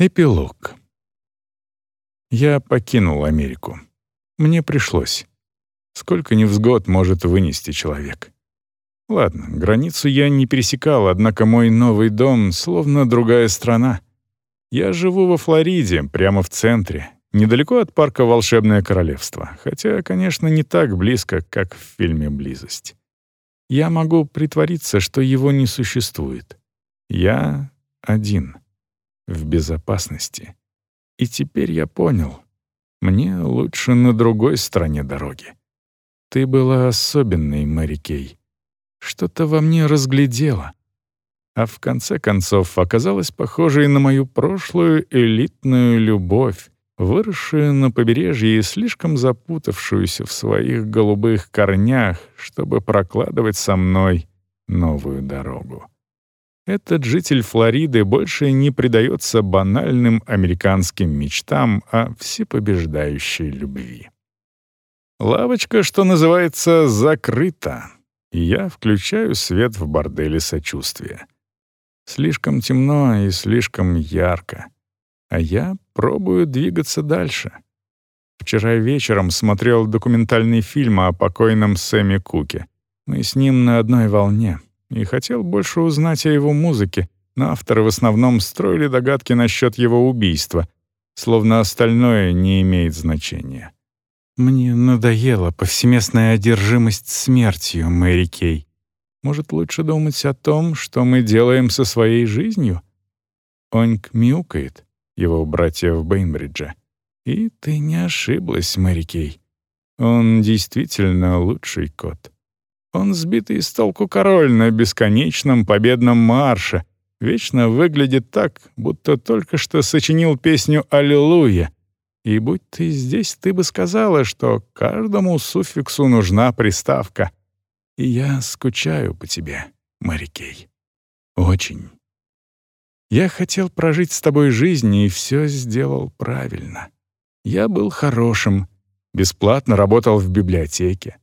Эпилог. Я покинул Америку. Мне пришлось. Сколько невзгод может вынести человек. Ладно, границу я не пересекал, однако мой новый дом словно другая страна. Я живу во Флориде, прямо в центре, недалеко от парка «Волшебное королевство», хотя, конечно, не так близко, как в фильме «Близость». Я могу притвориться, что его не существует. Я один в безопасности. И теперь я понял, мне лучше на другой стороне дороги. Ты была особенной, Мэри Кей. Что-то во мне разглядела. А в конце концов оказалась похожей на мою прошлую элитную любовь, выросшую на побережье и слишком запутавшуюся в своих голубых корнях, чтобы прокладывать со мной новую дорогу этот житель Флориды больше не предается банальным американским мечтам о всепобеждающей любви. Лавочка, что называется, закрыта, и я включаю свет в борделе сочувствия. Слишком темно и слишком ярко, а я пробую двигаться дальше. Вчера вечером смотрел документальный фильм о покойном Сэмми Куке. Мы с ним на одной волне — и хотел больше узнать о его музыке, но авторы в основном строили догадки насчет его убийства, словно остальное не имеет значения. Мне надоела повсеместная одержимость смертью, Мэри Кей. Может, лучше думать о том, что мы делаем со своей жизнью? Оньк мяукает, его братья в Бейнбридже. И ты не ошиблась, Мэри Кей. Он действительно лучший кот. Он сбитый с толку король на бесконечном победном марше, вечно выглядит так, будто только что сочинил песню «Аллилуйя». И будь ты здесь, ты бы сказала, что каждому суффиксу нужна приставка. И я скучаю по тебе, Мэри Кей. Очень. Я хотел прожить с тобой жизнь и все сделал правильно. Я был хорошим, бесплатно работал в библиотеке,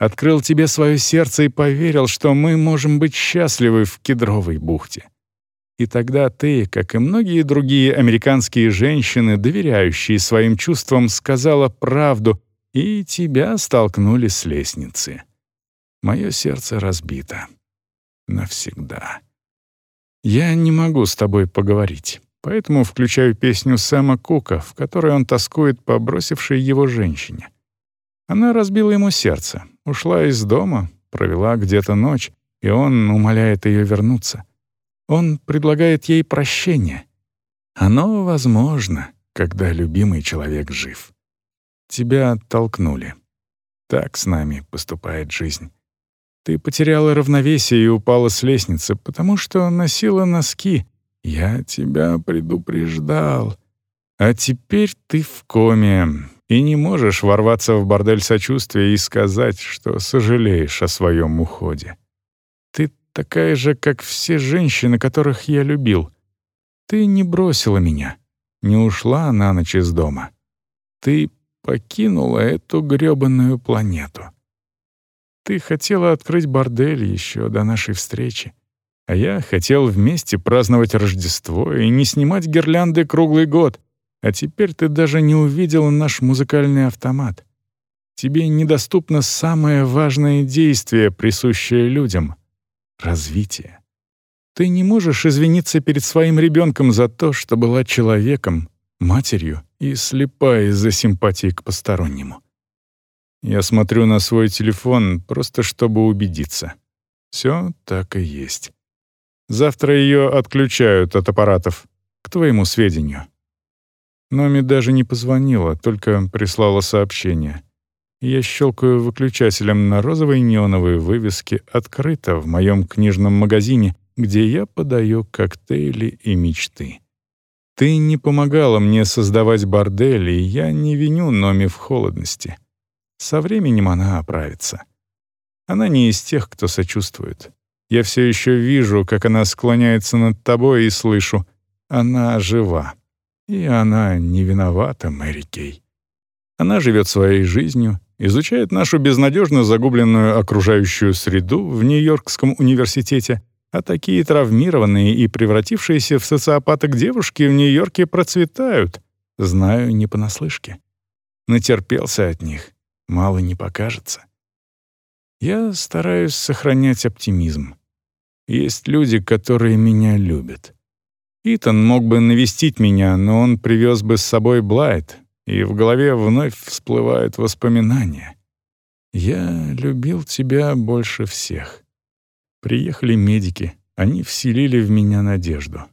открыл тебе свое сердце и поверил, что мы можем быть счастливы в Кедровой бухте. И тогда ты, как и многие другие американские женщины, доверяющие своим чувствам, сказала правду, и тебя столкнули с лестницы. Мое сердце разбито. Навсегда. Я не могу с тобой поговорить, поэтому включаю песню Сэма Кука, в которой он тоскует по бросившей его женщине. Она разбила ему сердце, ушла из дома, провела где-то ночь, и он умоляет ее вернуться. Он предлагает ей прощение. Оно возможно, когда любимый человек жив. Тебя оттолкнули. Так с нами поступает жизнь. Ты потеряла равновесие и упала с лестницы, потому что носила носки. Я тебя предупреждал. А теперь ты в коме, и не можешь ворваться в бордель сочувствия и сказать, что сожалеешь о своем уходе. Ты такая же, как все женщины, которых я любил. Ты не бросила меня, не ушла на ночь из дома. Ты покинула эту грёбаную планету. Ты хотела открыть бордель еще до нашей встречи, а я хотел вместе праздновать Рождество и не снимать гирлянды круглый год — а теперь ты даже не увидела наш музыкальный автомат. Тебе недоступно самое важное действие, присущее людям — развитие. Ты не можешь извиниться перед своим ребенком за то, что была человеком, матерью и слепа из-за симпатии к постороннему. Я смотрю на свой телефон, просто чтобы убедиться. Все так и есть. Завтра ее отключают от аппаратов, к твоему сведению. Номи даже не позвонила, только прислала сообщение. Я щелкаю выключателем на розовой неоновой вывеске «Открыто» в моем книжном магазине, где я подаю коктейли и мечты. Ты не помогала мне создавать бордель, и я не виню Номи в холодности. Со временем она оправится. Она не из тех, кто сочувствует. Я все еще вижу, как она склоняется над тобой и слышу «Она жива». И она не виновата, Мэри Кей. Она живет своей жизнью, изучает нашу безнадежно загубленную окружающую среду в Нью-Йоркском университете а такие травмированные и превратившиеся в социопаток девушки в Нью-Йорке процветают. Знаю не понаслышке. Натерпелся от них. Мало не покажется. Я стараюсь сохранять оптимизм. Есть люди, которые меня любят. Итан мог бы навестить меня, но он привез бы с собой Блайт, и в голове вновь всплывают воспоминания. «Я любил тебя больше всех». Приехали медики, они вселили в меня надежду.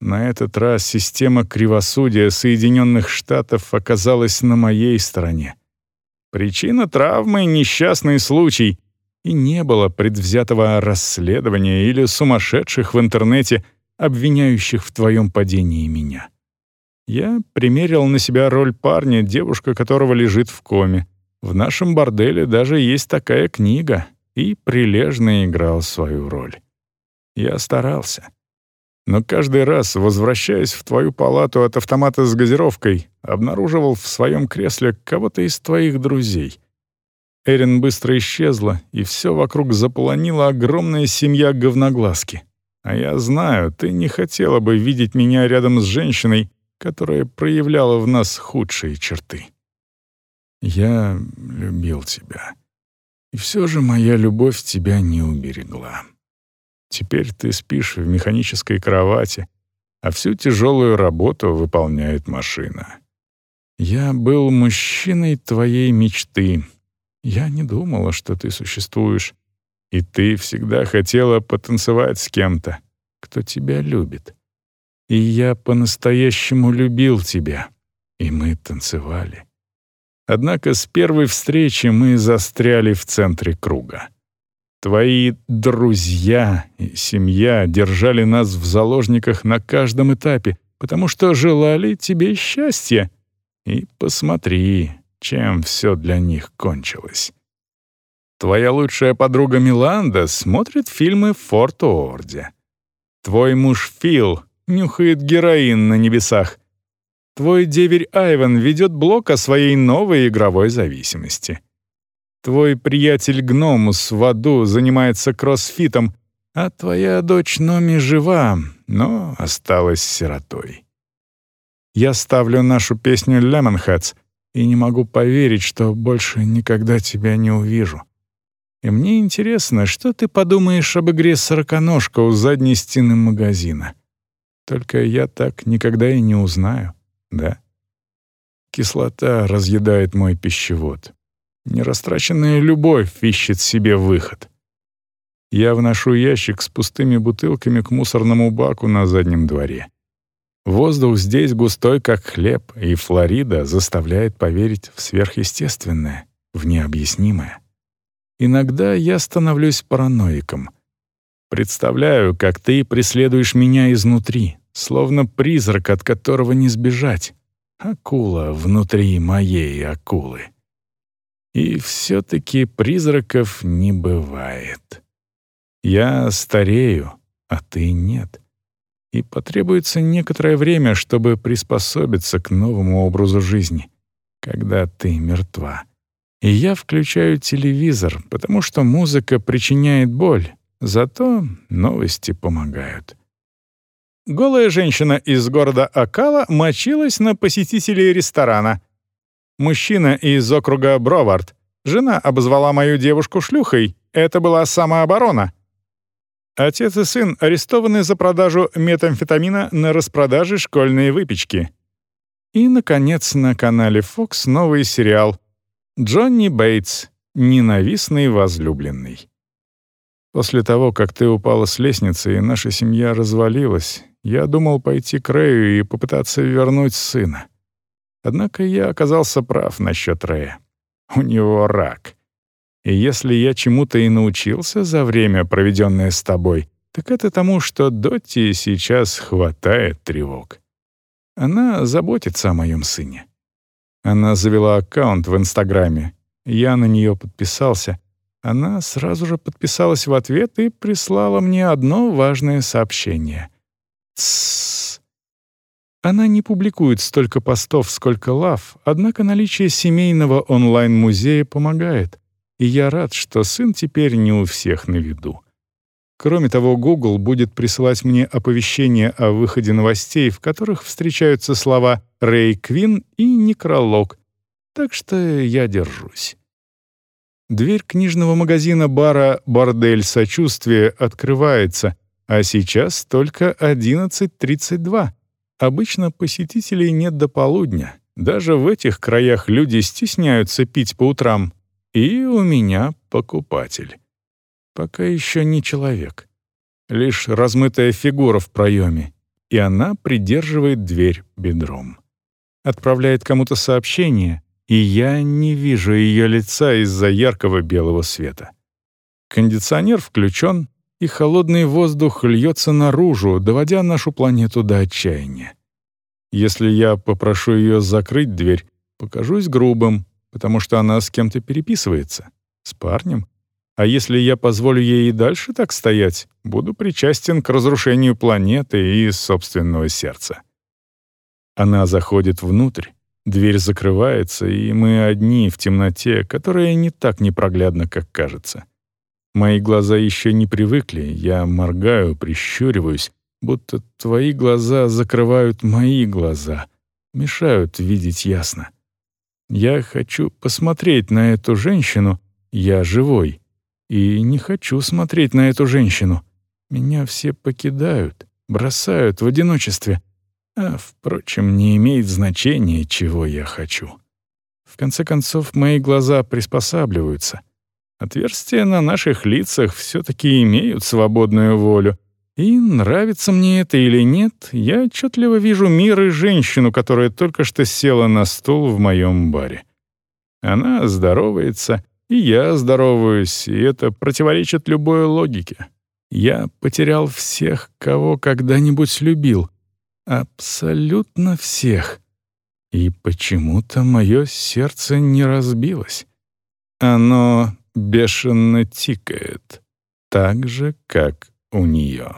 На этот раз система кривосудия Соединенных Штатов оказалась на моей стороне. Причина травмы — несчастный случай, и не было предвзятого расследования или сумасшедших в интернете, обвиняющих в твоем падении меня. Я примерил на себя роль парня, девушка которого лежит в коме. В нашем борделе даже есть такая книга, и прилежно играл свою роль. Я старался. Но каждый раз, возвращаясь в твою палату от автомата с газировкой, обнаруживал в своем кресле кого-то из твоих друзей. Эрин быстро исчезла, и все вокруг заполонила огромная семья говноглазки. А я знаю, ты не хотела бы видеть меня рядом с женщиной, которая проявляла в нас худшие черты. Я любил тебя. И все же моя любовь тебя не уберегла. Теперь ты спишь в механической кровати, а всю тяжелую работу выполняет машина. Я был мужчиной твоей мечты. Я не думала, что ты существуешь. И ты всегда хотела потанцевать с кем-то, кто тебя любит. И я по-настоящему любил тебя, и мы танцевали. Однако с первой встречи мы застряли в центре круга. Твои друзья и семья держали нас в заложниках на каждом этапе, потому что желали тебе счастья. И посмотри, чем все для них кончилось. Твоя лучшая подруга Миланда смотрит фильмы в Форт-Уорде. Твой муж Фил нюхает героин на небесах, Твой деверь Айван ведет блог о своей новой игровой зависимости. Твой приятель Гномус в аду занимается кроссфитом, а твоя дочь Номи жива, но осталась сиротой. Я ставлю нашу песню «Lemonheads» и не могу поверить, что больше никогда тебя не увижу. И мне интересно, что ты подумаешь об игре «Сороконожка» у задней стены магазина. Только я так никогда и не узнаю да? Кислота разъедает мой пищевод. Нерастраченная любовь ищет себе выход. Я вношу ящик с пустыми бутылками к мусорному баку на заднем дворе. Воздух здесь густой, как хлеб, и Флорида заставляет поверить в сверхъестественное, в необъяснимое. Иногда я становлюсь параноиком. Представляю, как ты преследуешь меня изнутри, словно призрак, от которого не сбежать. Акула внутри моей акулы. И все-таки призраков не бывает. Я старею, а ты нет. И потребуется некоторое время, чтобы приспособиться к новому образу жизни, когда ты мертва. И я включаю телевизор, потому что музыка причиняет боль, зато новости помогают. Голая женщина из города Акала мочилась на посетителей ресторана. Мужчина из округа Бровард. Жена обозвала мою девушку шлюхой. Это была самооборона. Отец и сын арестованы за продажу метамфетамина на распродаже школьной выпечки. И, наконец, на канале Fox новый сериал «Джонни Бейтс. Ненавистный возлюбленный». После того, как ты упала с лестницы, и наша семья развалилась, я думал пойти к Рэю и попытаться вернуть сына. Однако я оказался прав насчет Рэя. У него рак. И если я чему-то и научился за время, проведенное с тобой, так это тому, что Дотти сейчас хватает тревог. Она заботится о моем сыне. Она завела аккаунт в Инстаграме. Я на нее подписался. Она сразу же подписалась в ответ и прислала мне одно важное сообщение. Тссс. Она не публикует столько постов, сколько лав, однако наличие семейного онлайн-музея помогает, и я рад, что сын теперь не у всех на виду. Кроме того, Google будет присылать мне оповещения о выходе новостей, в которых встречаются слова «Рэй Квин» и «Некролог». Так что я держусь. Дверь книжного магазина бара «Бордель сочувствия» открывается, а сейчас только 11.32. Обычно посетителей нет до полудня. Даже в этих краях люди стесняются пить по утрам. И у меня покупатель. Пока еще не человек. Лишь размытая фигура в проеме, и она придерживает дверь бедром. Отправляет кому-то сообщение, и я не вижу ее лица из-за яркого белого света. Кондиционер включен, и холодный воздух льется наружу, доводя нашу планету до отчаяния. Если я попрошу ее закрыть дверь, покажусь грубым, потому что она с кем-то переписывается. С парнем. А если я позволю ей и дальше так стоять, буду причастен к разрушению планеты и собственного сердца. Она заходит внутрь, дверь закрывается, и мы одни в темноте, которая не так непроглядна, как кажется. Мои глаза еще не привыкли, я моргаю, прищуриваюсь, будто твои глаза закрывают мои глаза, мешают видеть ясно. Я хочу посмотреть на эту женщину, я живой, и не хочу смотреть на эту женщину. Меня все покидают, бросают в одиночестве. А, впрочем, не имеет значения, чего я хочу. В конце концов, мои глаза приспосабливаются — Отверстия на наших лицах все-таки имеют свободную волю. И нравится мне это или нет, я отчетливо вижу мир и женщину, которая только что села на стул в моем баре. Она здоровается, и я здороваюсь, и это противоречит любой логике. Я потерял всех, кого когда-нибудь любил. Абсолютно всех. И почему-то мое сердце не разбилось. Оно бешено тикает, так же, как у нее.